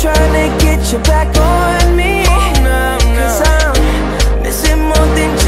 trying to get you back on me. Oh, Cause I'm missing more than